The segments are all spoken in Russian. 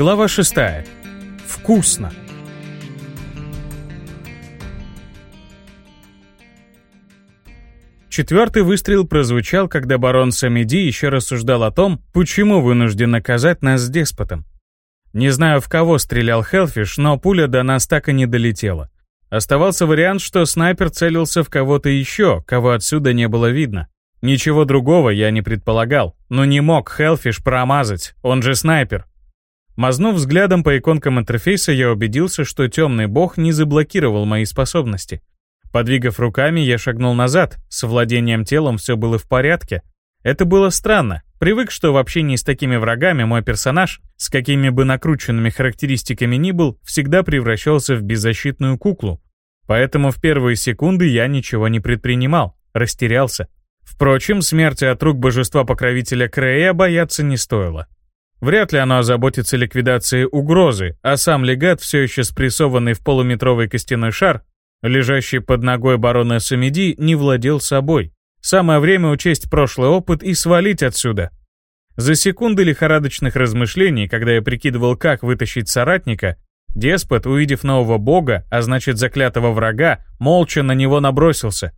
Глава 6. Вкусно. Четвертый выстрел прозвучал, когда барон Самеди еще рассуждал о том, почему вынужден наказать нас с деспотом. Не знаю, в кого стрелял Хелфиш, но пуля до нас так и не долетела. Оставался вариант, что снайпер целился в кого-то еще, кого отсюда не было видно. Ничего другого я не предполагал, но не мог Хелфиш промазать, он же снайпер. Мазнув взглядом по иконкам интерфейса, я убедился, что темный бог не заблокировал мои способности. Подвигав руками, я шагнул назад, с владением телом все было в порядке. Это было странно. Привык, что в общении с такими врагами мой персонаж, с какими бы накрученными характеристиками ни был, всегда превращался в беззащитную куклу. Поэтому в первые секунды я ничего не предпринимал, растерялся. Впрочем, смерти от рук божества-покровителя Крея бояться не стоило. Вряд ли оно озаботится ликвидацией угрозы, а сам легат, все еще спрессованный в полуметровый костяной шар, лежащий под ногой барона Самеди, не владел собой. Самое время учесть прошлый опыт и свалить отсюда. За секунды лихорадочных размышлений, когда я прикидывал, как вытащить соратника, деспот, увидев нового бога, а значит заклятого врага, молча на него набросился.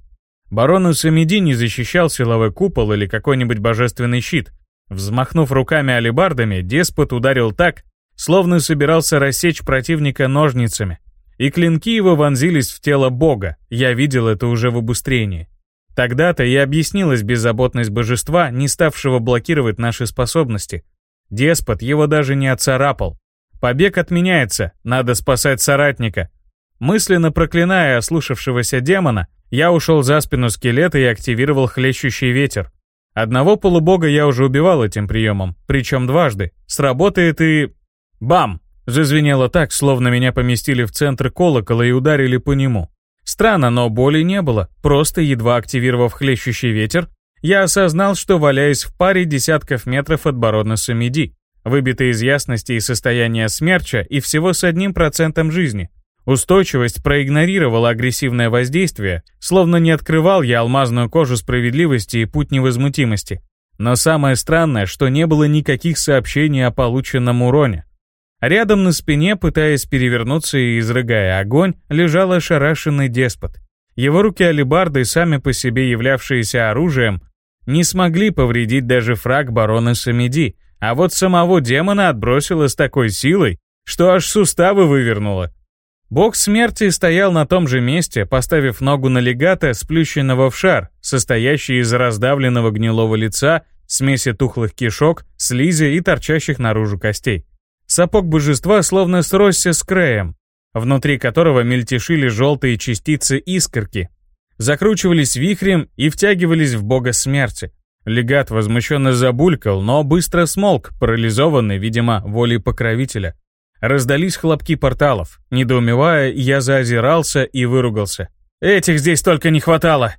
Барон Самеди не защищал силовой купол или какой-нибудь божественный щит, Взмахнув руками алебардами, деспот ударил так, словно собирался рассечь противника ножницами. И клинки его вонзились в тело бога, я видел это уже в обустрении. Тогда-то и объяснилась беззаботность божества, не ставшего блокировать наши способности. Деспот его даже не оцарапал. Побег отменяется, надо спасать соратника. Мысленно проклиная ослушавшегося демона, я ушел за спину скелета и активировал хлещущий ветер. Одного полубога я уже убивал этим приемом, причем дважды. Сработает и... Бам! Зазвенело так, словно меня поместили в центр колокола и ударили по нему. Странно, но боли не было. Просто едва активировав хлещущий ветер, я осознал, что валяюсь в паре десятков метров от барона Самиди, выбитый из ясности и состояния смерча и всего с одним процентом жизни. Устойчивость проигнорировала агрессивное воздействие, словно не открывал я алмазную кожу справедливости и путь невозмутимости. Но самое странное, что не было никаких сообщений о полученном уроне. Рядом на спине, пытаясь перевернуться и изрыгая огонь, лежал ошарашенный деспот. Его руки алебарды, сами по себе являвшиеся оружием, не смогли повредить даже фраг барона Самеди, а вот самого демона отбросило с такой силой, что аж суставы вывернуло. Бог смерти стоял на том же месте, поставив ногу на легата, сплющенного в шар, состоящий из раздавленного гнилого лица, смеси тухлых кишок, слизи и торчащих наружу костей. Сапог божества словно сросся с краем, внутри которого мельтешили желтые частицы искорки, закручивались вихрем и втягивались в бога смерти. Легат возмущенно забулькал, но быстро смолк, парализованный, видимо, волей покровителя. Раздались хлопки порталов. Недоумевая, я заозирался и выругался. «Этих здесь только не хватало!»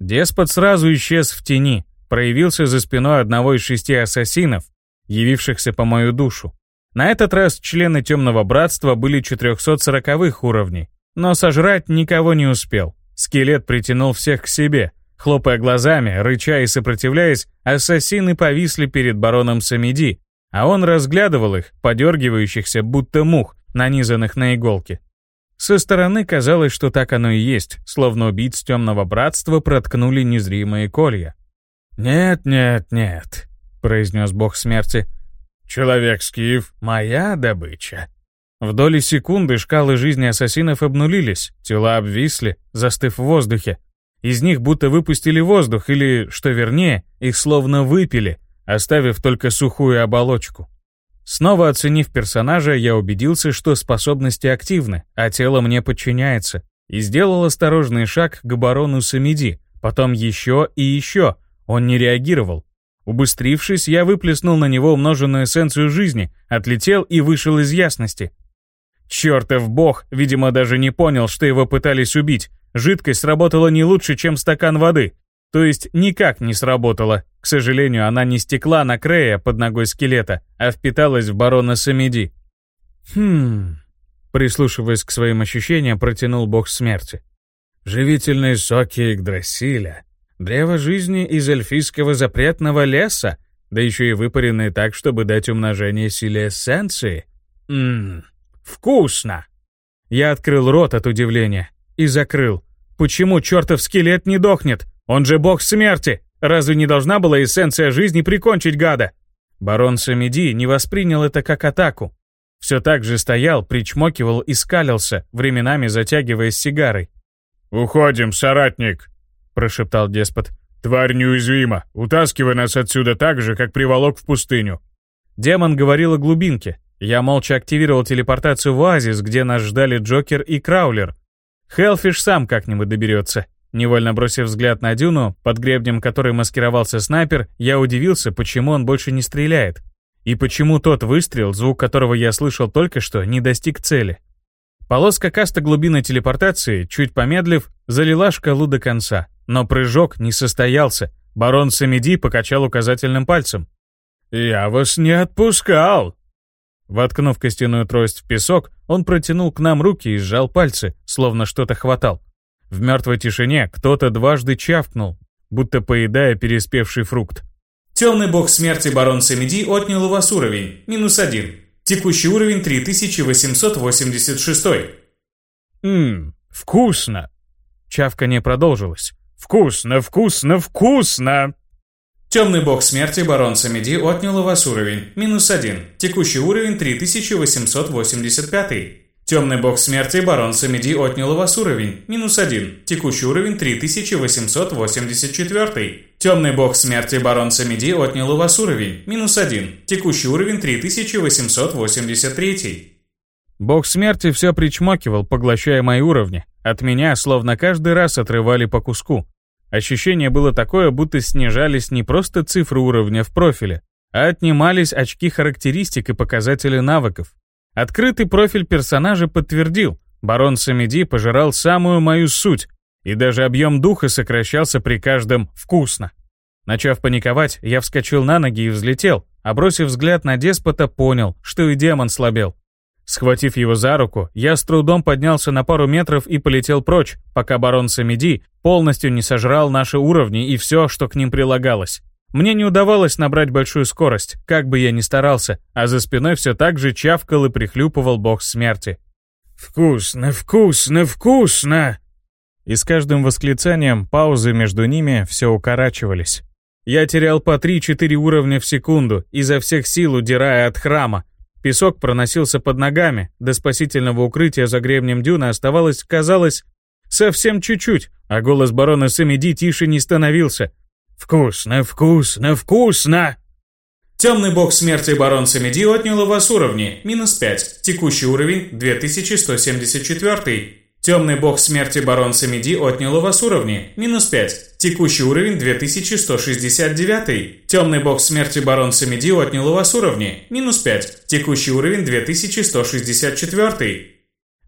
Деспот сразу исчез в тени, проявился за спиной одного из шести ассасинов, явившихся по мою душу. На этот раз члены Темного Братства были 440-х уровней, но сожрать никого не успел. Скелет притянул всех к себе. Хлопая глазами, рыча и сопротивляясь, ассасины повисли перед бароном Самиди, а он разглядывал их, подергивающихся, будто мух, нанизанных на иголки. Со стороны казалось, что так оно и есть, словно убийц темного братства проткнули незримые колья. «Нет, нет, нет», — произнес бог смерти. «Человек-скиф — моя добыча». В доли секунды шкалы жизни ассасинов обнулились, тела обвисли, застыв в воздухе. Из них будто выпустили воздух, или, что вернее, их словно выпили, оставив только сухую оболочку. Снова оценив персонажа, я убедился, что способности активны, а тело мне подчиняется, и сделал осторожный шаг к барону Самиди, потом еще и еще, он не реагировал. Убыстрившись, я выплеснул на него умноженную эссенцию жизни, отлетел и вышел из ясности. Чертов бог, видимо, даже не понял, что его пытались убить. Жидкость сработала не лучше, чем стакан воды. То есть никак не сработала. К сожалению, она не стекла на Крея под ногой скелета, а впиталась в барона Самеди. Хм... Прислушиваясь к своим ощущениям, протянул бог смерти. Живительные соки Игдрасиля. Древо жизни из эльфийского запретного леса, да еще и выпаренные так, чтобы дать умножение силе эссенции. Ммм, вкусно. Я открыл рот от удивления и закрыл. Почему чертов скелет не дохнет? Он же бог смерти. Разве не должна была эссенция жизни прикончить гада? Барон Самеди не воспринял это как атаку. Все так же стоял, причмокивал и скалился, временами затягиваясь сигарой. «Уходим, соратник», — прошептал деспот. «Тварь неуязвима. Утаскивай нас отсюда так же, как приволок в пустыню». Демон говорил о глубинке. Я молча активировал телепортацию в оазис, где нас ждали Джокер и Краулер. Хелфиш сам как-нибудь доберется. Невольно бросив взгляд на дюну, под гребнем которой маскировался снайпер, я удивился, почему он больше не стреляет. И почему тот выстрел, звук которого я слышал только что, не достиг цели. Полоска каста глубины телепортации, чуть помедлив, залила шкалу до конца. Но прыжок не состоялся. Барон Самеди покачал указательным пальцем. «Я вас не отпускал!» Воткнув костяную трость в песок, он протянул к нам руки и сжал пальцы, словно что-то хватал. В мертвой тишине кто-то дважды чавкнул, будто поедая переспевший фрукт. Темный бог смерти барон Самеди отнял у вас уровень, минус один. Текущий уровень 3886. Ммм, вкусно. Чавка не продолжилась. Вкусно, вкусно, вкусно! Темный бог смерти барон Самеди отнял у вас уровень, минус один. Текущий уровень 3885. Темный бог смерти барон Самеди отнял у вас уровень, минус один. Текущий уровень 3884. Темный бог смерти барон Самеди отнял у вас уровень, минус один. Текущий уровень 3883. Бог смерти все причмокивал, поглощая мои уровни. От меня словно каждый раз отрывали по куску. Ощущение было такое, будто снижались не просто цифры уровня в профиле, а отнимались очки характеристик и показатели навыков. Открытый профиль персонажа подтвердил, барон Самеди пожирал самую мою суть, и даже объем духа сокращался при каждом «вкусно». Начав паниковать, я вскочил на ноги и взлетел, а бросив взгляд на деспота, понял, что и демон слабел. Схватив его за руку, я с трудом поднялся на пару метров и полетел прочь, пока барон Самеди полностью не сожрал наши уровни и все, что к ним прилагалось. Мне не удавалось набрать большую скорость, как бы я ни старался, а за спиной все так же чавкал и прихлюпывал бог смерти. «Вкусно, вкусно, вкусно!» И с каждым восклицанием паузы между ними все укорачивались. Я терял по 3-4 уровня в секунду, изо всех сил удирая от храма, Песок проносился под ногами, до спасительного укрытия за гребнем дюны оставалось, казалось, совсем чуть-чуть, а голос барона Самеди тише не становился. «Вкусно, вкусно, вкусно!» Темный бог смерти барон Самеди отнял у вас уровни, минус 5, текущий уровень 2174. Темный бог смерти барон Самеди отнял у вас уровни, минус 5. Текущий уровень 2169. Темный бог смерти барон Самеди отнял у вас уровни, минус 5. Текущий уровень 2164.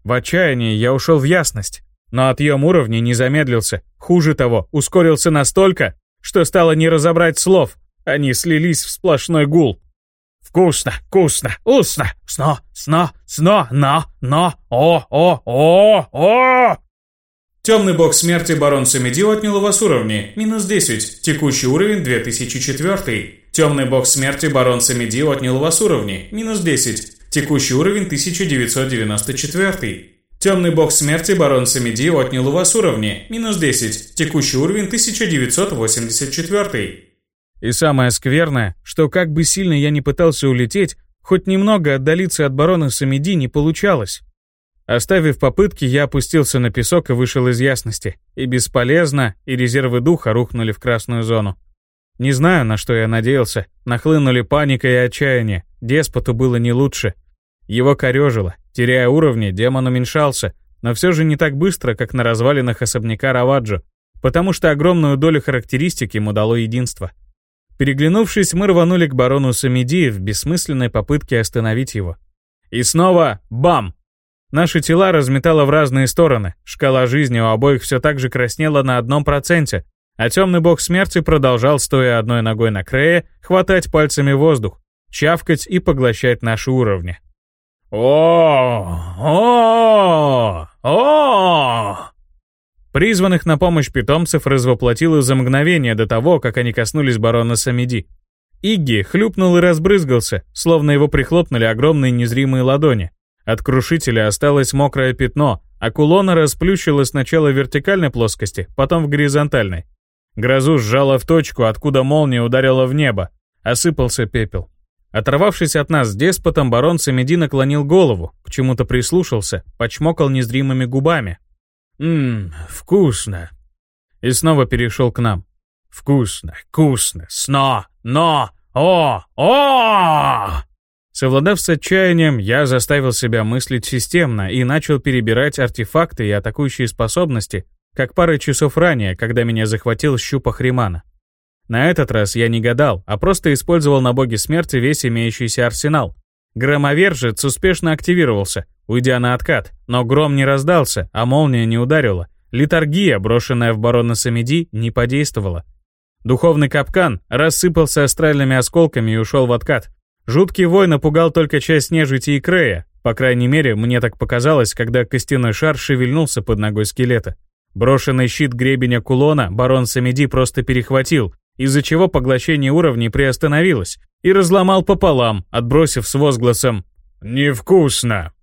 В отчаянии я ушел в ясность, но отъем уровней не замедлился. Хуже того, ускорился настолько, что стало не разобрать слов. Они слились в сплошной гул. Вкусно, вкусно, вкусно, сно, сно, сно, на, на, о, о, о, о. Темный бог смерти барон Самеди отнял у вас уровни, минус 10, текущий уровень 2004. Темный бог смерти барон Самеди отнял у вас уровни, минус 10, текущий уровень 1994. Темный бог смерти барон Самеди отнял у вас уровни, минус 10, текущий уровень 1984. И самое скверное, что как бы сильно я не пытался улететь, хоть немного отдалиться от барона Самеди не получалось. Оставив попытки, я опустился на песок и вышел из ясности. И бесполезно, и резервы духа рухнули в красную зону. Не знаю, на что я надеялся. Нахлынули паника и отчаяние. Деспоту было не лучше. Его корежило. Теряя уровни, демон уменьшался, но все же не так быстро, как на развалинах особняка Раваджо, потому что огромную долю характеристик ему дало единство. Переглянувшись, мы рванули к барону Самеди в бессмысленной попытке остановить его. И снова бам! Наши тела разметало в разные стороны, шкала жизни у обоих все так же краснела на одном проценте, а темный бог смерти продолжал, стоя одной ногой на крее, хватать пальцами воздух, чавкать и поглощать наши уровни. О о о Призванных на помощь питомцев развоплотило за мгновение до того, как они коснулись барона Самеди. Игги хлюпнул и разбрызгался, словно его прихлопнули огромные незримые ладони. От крушителя осталось мокрое пятно, а кулона расплющило сначала в вертикальной плоскости, потом в горизонтальной. Грозу сжало в точку, откуда молния ударила в небо. Осыпался пепел. Оторвавшись от нас с деспотом, барон Самеди наклонил голову, к чему-то прислушался, почмокал незримыми губами. «Ммм, вкусно». И снова перешел к нам. «Вкусно, вкусно, сно, но, о, о!» Совладав с отчаянием, я заставил себя мыслить системно и начал перебирать артефакты и атакующие способности, как пары часов ранее, когда меня захватил щупа Хримана. На этот раз я не гадал, а просто использовал на боге смерти весь имеющийся арсенал. Громовержец успешно активировался, уйдя на откат, но гром не раздался, а молния не ударила. Литаргия, брошенная в барона Самеди, не подействовала. Духовный капкан рассыпался астральными осколками и ушел в откат. Жуткий вой напугал только часть нежити и Крея, по крайней мере, мне так показалось, когда костяной шар шевельнулся под ногой скелета. Брошенный щит гребеня кулона барон Самеди просто перехватил, из-за чего поглощение уровней приостановилось, и разломал пополам, отбросив с возгласом «Невкусно!».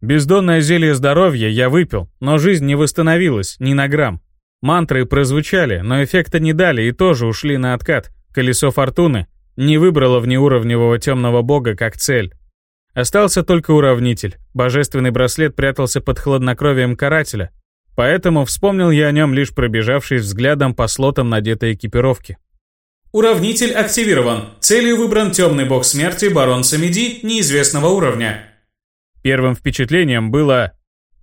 Бездонное зелье здоровья я выпил, но жизнь не восстановилась ни на грамм. Мантры прозвучали, но эффекта не дали и тоже ушли на откат. Колесо фортуны не выбрало внеуровневого темного бога как цель. Остался только уравнитель. Божественный браслет прятался под хладнокровием карателя, поэтому вспомнил я о нем лишь пробежавшись взглядом по слотам надетой экипировки. Уравнитель активирован. Целью выбран темный бог смерти барон Самеди неизвестного уровня. Первым впечатлением было...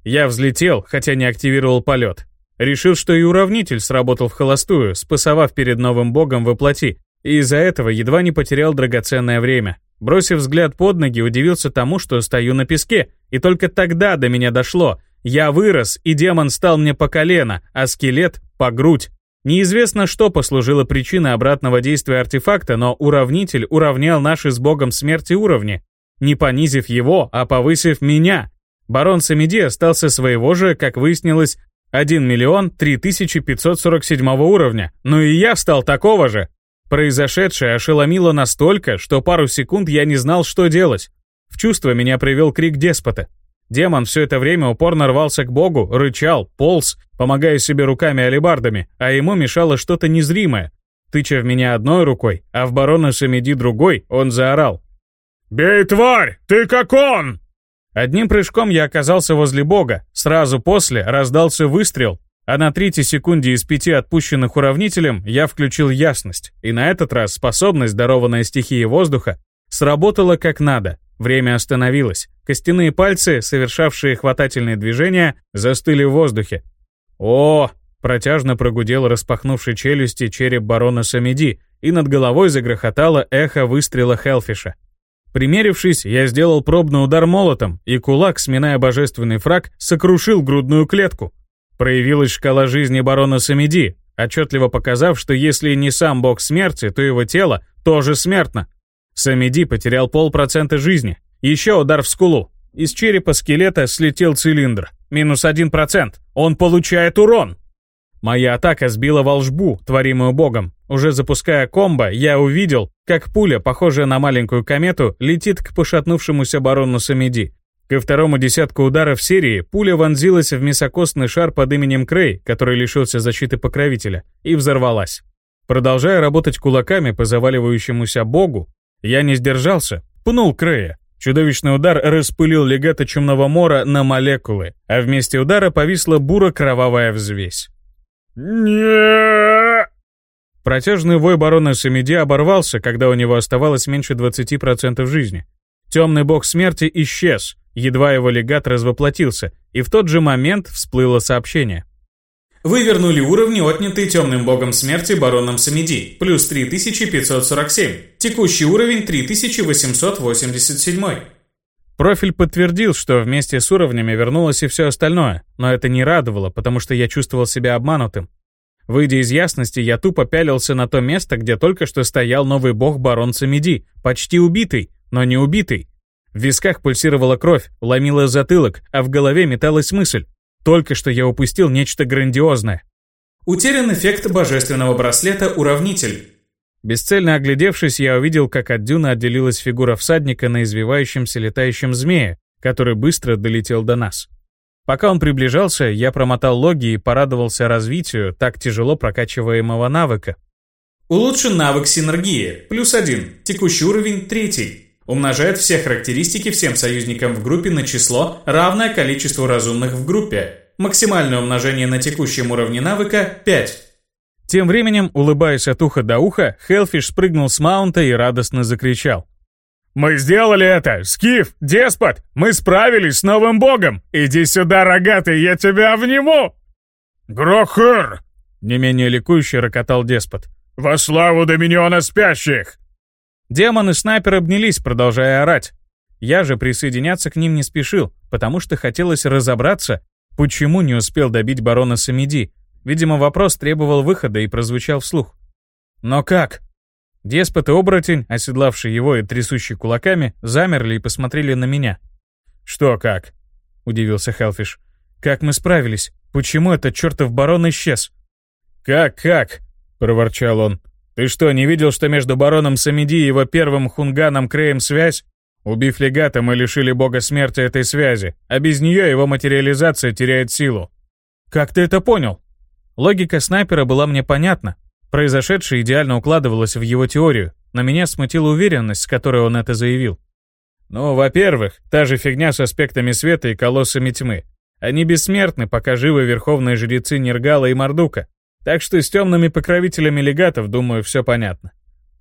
Я взлетел, хотя не активировал полет. Решил, что и уравнитель сработал в холостую, спасовав перед новым богом воплоти, и из-за этого едва не потерял драгоценное время. Бросив взгляд под ноги, удивился тому, что стою на песке, и только тогда до меня дошло. Я вырос, и демон стал мне по колено, а скелет — по грудь. Неизвестно, что послужило причиной обратного действия артефакта, но уравнитель уравнял наши с богом смерти уровни, не понизив его, а повысив меня. Барон Самеди остался своего же, как выяснилось, 1 миллион 3547 уровня, ну и я стал такого же. Произошедшее ошеломило настолько, что пару секунд я не знал, что делать. В чувство меня привел крик деспота. Демон все это время упорно рвался к богу, рычал, полз, помогая себе руками-алебардами, а ему мешало что-то незримое. Тыча в меня одной рукой, а в барона Шамиди другой, он заорал. «Бей, тварь! Ты как он!» Одним прыжком я оказался возле бога, сразу после раздался выстрел, а на третьей секунде из пяти отпущенных уравнителем я включил ясность, и на этот раз способность, дарованная стихией воздуха, сработала как надо, Время остановилось. Костяные пальцы, совершавшие хватательные движения, застыли в воздухе. «О!» — протяжно прогудел распахнувший челюсти череп барона Самеди, и над головой загрохотало эхо выстрела Хелфиша. Примерившись, я сделал пробный удар молотом, и кулак, сминая божественный фраг, сокрушил грудную клетку. Проявилась шкала жизни барона Самеди, отчетливо показав, что если не сам бог смерти, то его тело тоже смертно. Самеди потерял полпроцента жизни. Еще удар в скулу. Из черепа скелета слетел цилиндр. Минус один процент. Он получает урон. Моя атака сбила волжбу, творимую богом. Уже запуская комбо, я увидел, как пуля, похожая на маленькую комету, летит к пошатнувшемуся барону Самеди. Ко второму десятку ударов серии пуля вонзилась в мясокостный шар под именем Крей, который лишился защиты покровителя, и взорвалась. Продолжая работать кулаками по заваливающемуся богу, я не сдержался, пнул Крея. Чудовищный удар распылил легата Чумного Мора на молекулы, а вместе удара повисла буро-кровавая взвесь. не Протяжный вой барона Самеди оборвался, когда у него оставалось меньше 20% жизни. Темный бог смерти исчез, едва его легат развоплотился, и в тот же момент всплыло сообщение. Вы вернули уровни, отнятые темным богом смерти бароном Самеди, плюс 3547. Текущий уровень 3887. Профиль подтвердил, что вместе с уровнями вернулось и все остальное, но это не радовало, потому что я чувствовал себя обманутым. Выйдя из ясности, я тупо пялился на то место, где только что стоял новый бог барон Самеди, почти убитый, но не убитый. В висках пульсировала кровь, ломила затылок, а в голове металась мысль. Только что я упустил нечто грандиозное. Утерян эффект божественного браслета «Уравнитель». Бесцельно оглядевшись, я увидел, как от дюны отделилась фигура всадника на извивающемся летающем змее, который быстро долетел до нас. Пока он приближался, я промотал логи и порадовался развитию так тяжело прокачиваемого навыка. Улучшен навык синергии, плюс один, текущий уровень третий. Умножает все характеристики всем союзникам в группе на число, равное количеству разумных в группе. Максимальное умножение на текущем уровне навыка 5. Тем временем, улыбаясь от уха до уха, Хелфиш спрыгнул с маунта и радостно закричал. «Мы сделали это! Скиф! Деспот! Мы справились с новым богом! Иди сюда, рогатый, я тебя обниму!» «Грохыр!» — не менее ликующе рокотал деспот. «Во славу Доминиона спящих!» Демон и снайпер обнялись, продолжая орать. Я же присоединяться к ним не спешил, потому что хотелось разобраться, почему не успел добить барона Самиди. Видимо, вопрос требовал выхода и прозвучал вслух. «Но как?» Деспот и оборотень, оседлавший его и трясущий кулаками, замерли и посмотрели на меня. «Что как?» — удивился Хелфиш. «Как мы справились? Почему этот чертов барон исчез?» «Как-как?» — проворчал он. «Ты что, не видел, что между бароном Самиди и его первым хунганом Креем связь? Убив легата, мы лишили бога смерти этой связи, а без нее его материализация теряет силу». «Как ты это понял?» Логика снайпера была мне понятна, Произошедшее идеально укладывалось в его теорию, но меня смутила уверенность, с которой он это заявил. Ну, во-первых, та же фигня с аспектами света и колоссами тьмы. Они бессмертны, пока живы верховные жрецы Нергала и Мардука. Так что с темными покровителями легатов, думаю, все понятно.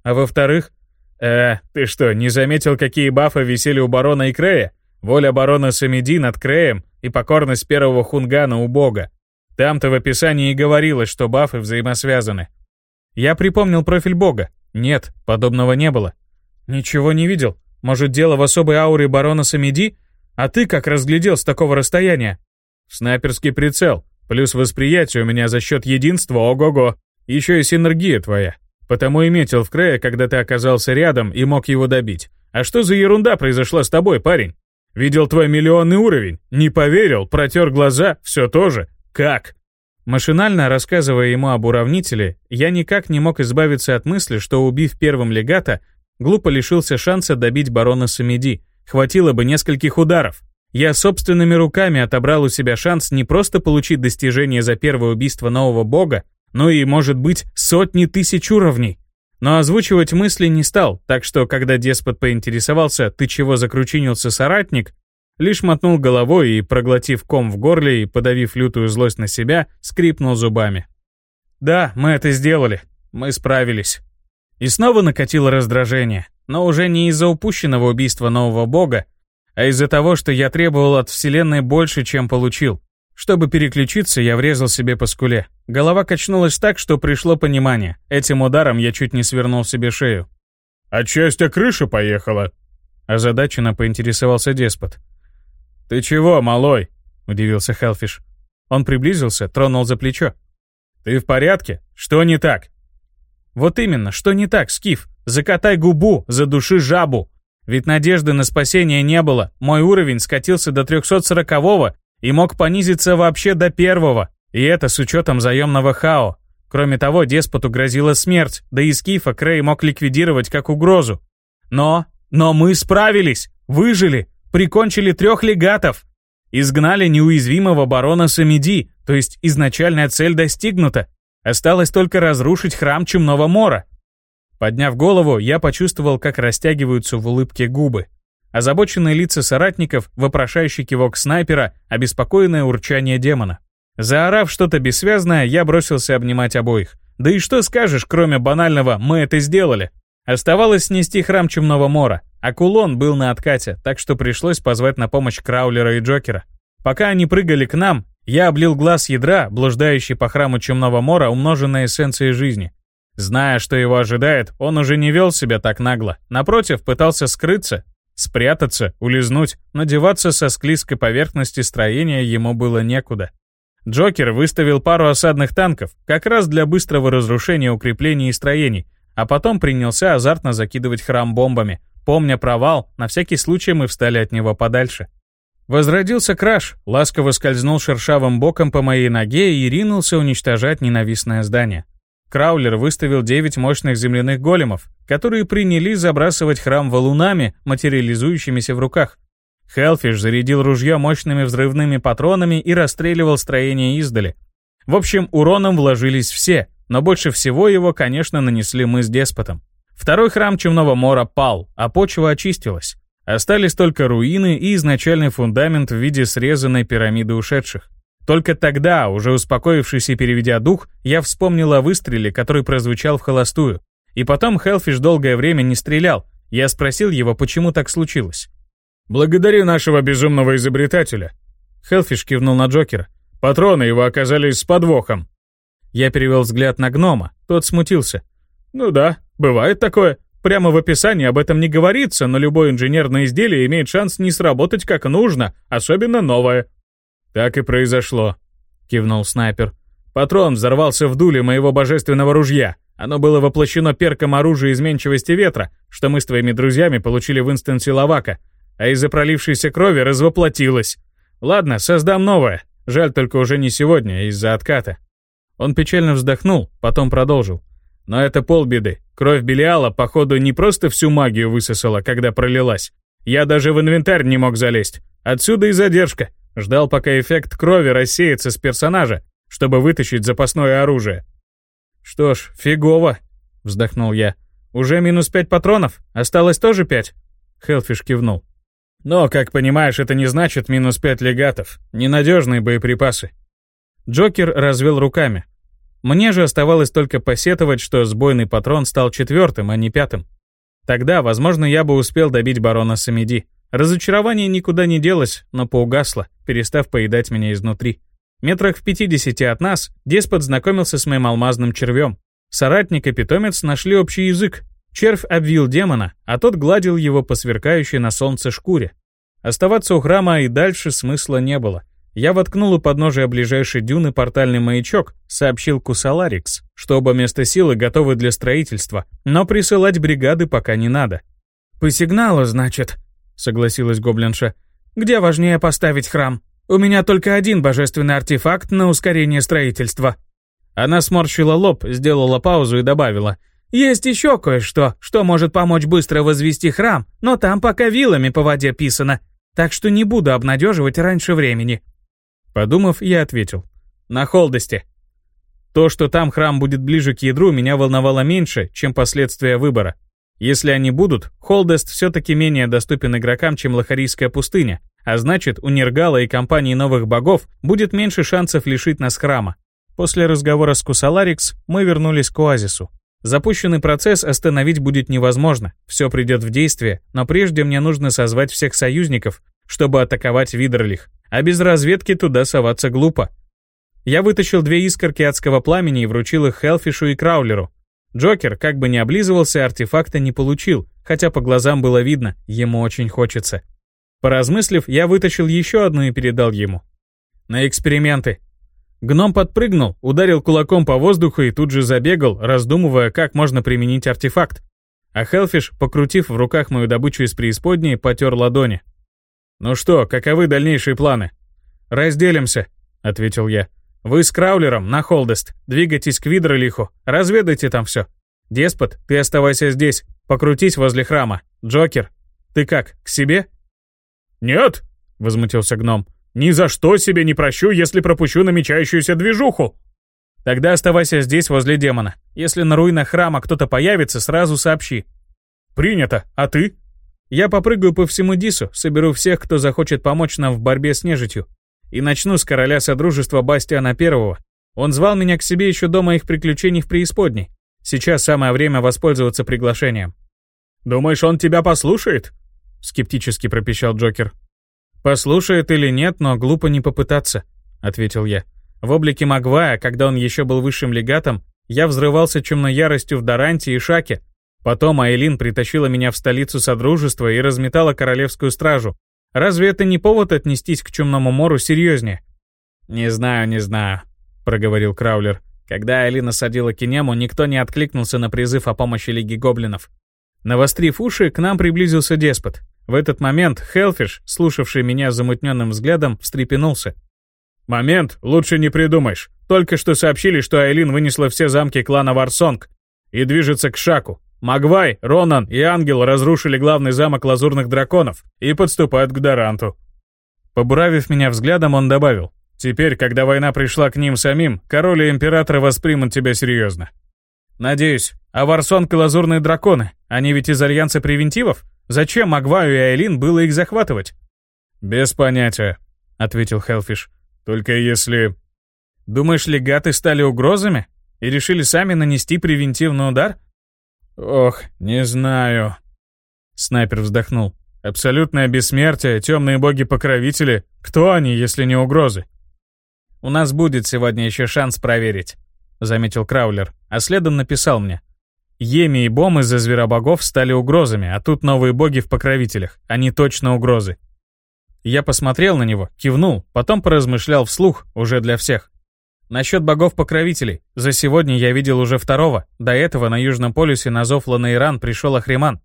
А во-вторых, э, ты что, не заметил, какие бафы висели у барона и Крея? Воля барона Самеди над Креем и покорность первого хунгана у бога. Там-то в описании и говорилось, что бафы взаимосвязаны. Я припомнил профиль бога. Нет, подобного не было. Ничего не видел. Может, дело в особой ауре барона Самеди? А ты как разглядел с такого расстояния? Снайперский прицел. Плюс восприятие у меня за счет единства, ого-го. Еще и синергия твоя. Потому и метил в крае, когда ты оказался рядом и мог его добить. А что за ерунда произошла с тобой, парень? Видел твой миллионный уровень, не поверил, протер глаза, все тоже. Как? Машинально рассказывая ему об уравнителе, я никак не мог избавиться от мысли, что убив первым легата, глупо лишился шанса добить барона Самеди. Хватило бы нескольких ударов. Я собственными руками отобрал у себя шанс не просто получить достижение за первое убийство нового бога, но и, может быть, сотни тысяч уровней. Но озвучивать мысли не стал, так что, когда деспот поинтересовался, ты чего закручинился, соратник, лишь мотнул головой и, проглотив ком в горле и подавив лютую злость на себя, скрипнул зубами. «Да, мы это сделали. Мы справились». И снова накатило раздражение, но уже не из-за упущенного убийства нового бога, а из-за того, что я требовал от Вселенной больше, чем получил. Чтобы переключиться, я врезал себе по скуле. Голова качнулась так, что пришло понимание. Этим ударом я чуть не свернул себе шею. «А часть крыша поехала?» Озадаченно поинтересовался деспот. «Ты чего, малой?» — удивился Хелфиш. Он приблизился, тронул за плечо. «Ты в порядке? Что не так?» «Вот именно, что не так, Скиф? Закатай губу, задуши жабу. Ведь надежды на спасение не было. Мой уровень скатился до 340-го и мог понизиться вообще до первого. И это с учетом заемного хао. Кроме того, деспоту грозила смерть, да и Скифа Крей мог ликвидировать как угрозу. Но, но мы справились, выжили, прикончили трех легатов, изгнали неуязвимого барона Самиди, то есть изначальная цель достигнута. Осталось только разрушить храм Чумного Мора. Подняв голову, я почувствовал, как растягиваются в улыбке губы. Озабоченные лица соратников, вопрошающий кивок снайпера, обеспокоенное урчание демона. Заорав что-то бессвязное, я бросился обнимать обоих. Да и что скажешь, кроме банального «мы это сделали»? Оставалось снести храм Чумного Мора, а кулон был на откате, так что пришлось позвать на помощь Краулера и Джокера. Пока они прыгали к нам, я облил глаз ядра, блуждающий по храму Чумного Мора, умноженной эссенцией жизни. Зная, что его ожидает, он уже не вел себя так нагло. Напротив, пытался скрыться, спрятаться, улизнуть, но деваться со склизкой поверхности строения ему было некуда. Джокер выставил пару осадных танков, как раз для быстрого разрушения укреплений и строений, а потом принялся азартно закидывать храм бомбами. Помня провал, на всякий случай мы встали от него подальше. Возродился краш, ласково скользнул шершавым боком по моей ноге и ринулся уничтожать ненавистное здание. Краулер выставил 9 мощных земляных големов, которые принялись забрасывать храм валунами, материализующимися в руках. Хелфиш зарядил ружье мощными взрывными патронами и расстреливал строение издали. В общем, уроном вложились все, но больше всего его, конечно, нанесли мы с деспотом. Второй храм Чумного Мора пал, а почва очистилась. Остались только руины и изначальный фундамент в виде срезанной пирамиды ушедших. Только тогда, уже успокоившись и переведя дух, я вспомнил о выстреле, который прозвучал в холостую. И потом Хелфиш долгое время не стрелял. Я спросил его, почему так случилось. «Благодарю нашего безумного изобретателя». Хелфиш кивнул на Джокера. «Патроны его оказались с подвохом». Я перевел взгляд на гнома. Тот смутился. «Ну да, бывает такое. Прямо в описании об этом не говорится, но любое инженерное изделие имеет шанс не сработать как нужно, особенно новое. «Так и произошло», — кивнул снайпер. «Патрон взорвался в дуле моего божественного ружья. Оно было воплощено перком оружия изменчивости ветра, что мы с твоими друзьями получили в инстансе Лавака, а из-за пролившейся крови развоплотилось. Ладно, создам новое. Жаль только уже не сегодня, а из-за отката». Он печально вздохнул, потом продолжил. «Но это полбеды. Кровь Белиала, походу, не просто всю магию высосала, когда пролилась. Я даже в инвентарь не мог залезть. Отсюда и задержка. Ждал, пока эффект крови рассеется с персонажа, чтобы вытащить запасное оружие. «Что ж, фигово», — вздохнул я. «Уже минус пять патронов? Осталось тоже пять?» Хелфиш кивнул. «Но, как понимаешь, это не значит минус пять легатов. Ненадежные боеприпасы». Джокер развел руками. Мне же оставалось только посетовать, что сбойный патрон стал четвертым, а не пятым. Тогда, возможно, я бы успел добить барона Самиди. Разочарование никуда не делось, но поугасло, перестав поедать меня изнутри. Метрах в 50 от нас деспот знакомился с моим алмазным червем. Соратник и питомец нашли общий язык. Червь обвил демона, а тот гладил его по сверкающей на солнце шкуре. Оставаться у храма и дальше смысла не было. Я воткнул у подножия ближайшей дюны портальный маячок, сообщил Кусаларикс, что оба места силы готовы для строительства, но присылать бригады пока не надо. «По сигналу, значит», согласилась гоблинша. «Где важнее поставить храм? У меня только один божественный артефакт на ускорение строительства». Она сморщила лоб, сделала паузу и добавила. «Есть еще кое-что, что может помочь быстро возвести храм, но там пока вилами по воде писано, так что не буду обнадеживать раньше времени». Подумав, я ответил. «На холдости». То, что там храм будет ближе к ядру, меня волновало меньше, чем последствия выбора. Если они будут, Холдест все-таки менее доступен игрокам, чем Лохарийская пустыня, а значит, у Нергала и компании новых богов будет меньше шансов лишить нас храма. После разговора с Кусаларикс мы вернулись к Оазису. Запущенный процесс остановить будет невозможно, все придет в действие, но прежде мне нужно созвать всех союзников, чтобы атаковать Видерлих, а без разведки туда соваться глупо. Я вытащил две искорки адского пламени и вручил их Хелфишу и Краулеру, Джокер, как бы не облизывался, артефакта не получил, хотя по глазам было видно, ему очень хочется. Поразмыслив, я вытащил еще одну и передал ему. На эксперименты. Гном подпрыгнул, ударил кулаком по воздуху и тут же забегал, раздумывая, как можно применить артефакт. А Хелфиш, покрутив в руках мою добычу из преисподней, потер ладони. «Ну что, каковы дальнейшие планы?» «Разделимся», — ответил я. Вы с Краулером на Холдест. Двигайтесь к Видролиху. Разведайте там все. Деспот, ты оставайся здесь. Покрутись возле храма. Джокер, ты как, к себе? Нет, возмутился гном. Ни за что себе не прощу, если пропущу намечающуюся движуху. Тогда оставайся здесь возле демона. Если на руинах храма кто-то появится, сразу сообщи. Принято. А ты? Я попрыгаю по всему Дису, соберу всех, кто захочет помочь нам в борьбе с нежитью. И начну с короля Содружества Бастиана Первого. Он звал меня к себе еще до моих приключений в преисподней. Сейчас самое время воспользоваться приглашением. «Думаешь, он тебя послушает?» — скептически пропищал Джокер. «Послушает или нет, но глупо не попытаться», — ответил я. В облике Магвая, когда он еще был высшим легатом, я взрывался чумной яростью в Даранте и Шаке. Потом Айлин притащила меня в столицу Содружества и разметала королевскую стражу, Разве это не повод отнестись к Чумному мору серьезнее? «Не знаю, не знаю», — проговорил Краулер. Когда Алина садила кинему, никто не откликнулся на призыв о помощи Лиги Гоблинов. Навострив уши, к нам приблизился деспот. В этот момент Хелфиш, слушавший меня замутненным взглядом, встрепенулся. Момент лучше не придумаешь. Только что сообщили, что Айлин вынесла все замки клана Варсонг и движется к Шаку. Магвай, Ронан и Ангел разрушили главный замок лазурных драконов и подступают к Даранту. Побуравив меня взглядом, он добавил. Теперь, когда война пришла к ним самим, король и император воспримут тебя серьезно. Надеюсь. А Варсонг и лазурные драконы, они ведь из альянса превентивов? Зачем Магваю и Айлин было их захватывать? Без понятия, ответил Хелфиш. Только если... Думаешь, легаты стали угрозами? И решили сами нанести превентивный удар? Ох, не знаю. Снайпер вздохнул. Абсолютное бессмертие, темные боги-покровители. Кто они, если не угрозы? У нас будет сегодня еще шанс проверить, заметил Краулер, а следом написал мне. Еми и Бом из-за зверобогов стали угрозами, а тут новые боги в покровителях. Они точно угрозы. Я посмотрел на него, кивнул, потом поразмышлял вслух, уже для всех. Насчет богов-покровителей. За сегодня я видел уже второго. До этого на Южном полюсе на зов Ланаиран пришел Ахриман.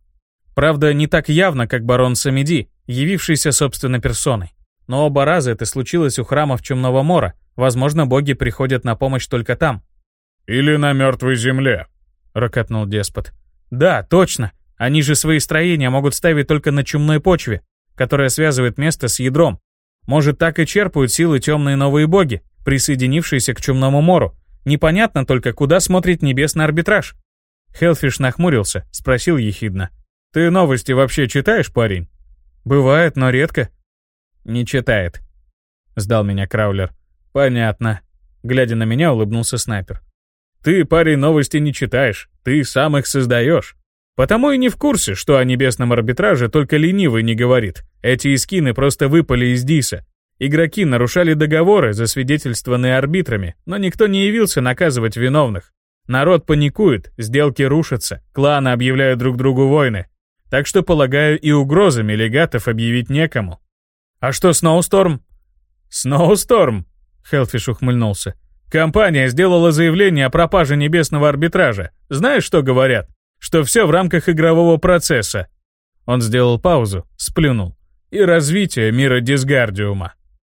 Правда, не так явно, как барон Самиди, явившийся собственной персоной. Но оба раза это случилось у храмов Чумного Мора. Возможно, боги приходят на помощь только там. «Или на мертвой земле», — рокотнул деспот. «Да, точно. Они же свои строения могут ставить только на чумной почве которая связывает место с ядром. Может, так и черпают силы темные новые боги, присоединившиеся к Чумному мору. Непонятно только, куда смотрит небесный арбитраж. Хелфиш нахмурился, спросил ехидно. «Ты новости вообще читаешь, парень?» «Бывает, но редко». «Не читает», — сдал меня Краулер. «Понятно». Глядя на меня, улыбнулся снайпер. «Ты, парень, новости не читаешь, ты сам их создаешь. Потому и не в курсе, что о небесном арбитраже только ленивый не говорит. Эти искины просто выпали из Диса. Игроки нарушали договоры, засвидетельствованные арбитрами, но никто не явился наказывать виновных. Народ паникует, сделки рушатся, кланы объявляют друг другу войны. Так что, полагаю, и угрозами легатов объявить некому. А что Сноусторм? Сноусторм, Хелфиш ухмыльнулся. Компания сделала заявление о пропаже небесного арбитража. Знаешь, что говорят? что все в рамках игрового процесса. Он сделал паузу, сплюнул. И развитие мира Дисгардиума.